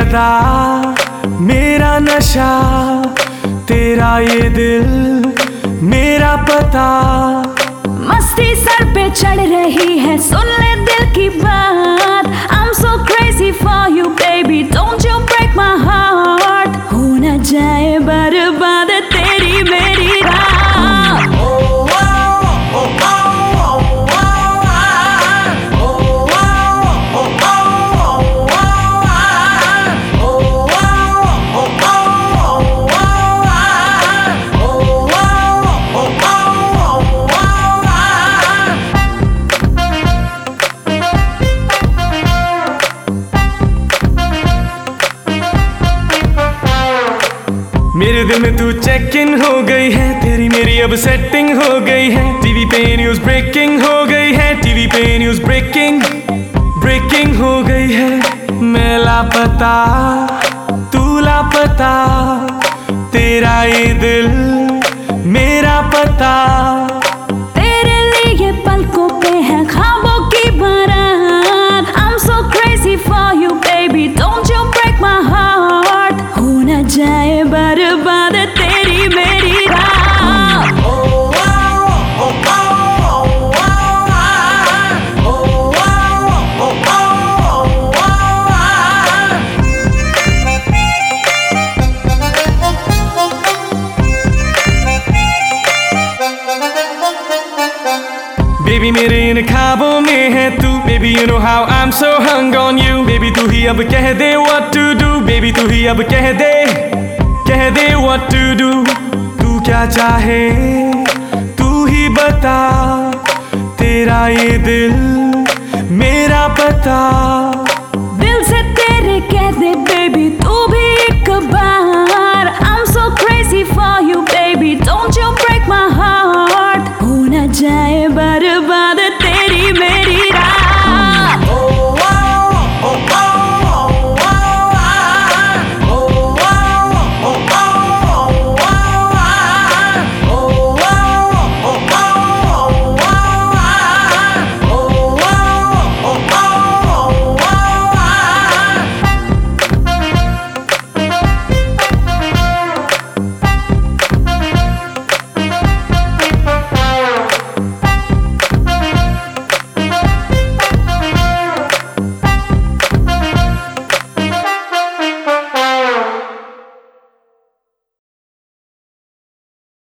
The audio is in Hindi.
अदा मेरा नशा, तेरा ये दिल, मेरा पता। मस्ती सर पे चढ़ रही है, सुन ले दिल की बात। I'm so crazy for you, baby, don't you मेरे दिल में तू चेक इन हो गई है, तेरी मेरी अब सेटिंग हो गई है। टीवी पे न्यूज़ ब्रेकिंग हो गई है टीवी पे न्यूज़ ब्रेकिंग ब्रेकिंग हो गई है। मैं लापता, तू लापता, तेरा ये दिल बेबी मेरे इन ख्वाबों में है तू। Baby you know how I am so hung on you baby तू ही अब कह दे व्हाट टू डू बेबी तू ही अब कह दे कह दे व्हाट टू डू तू क्या चाहे, तू ही बता, तेरा ये दिल मेरा पता।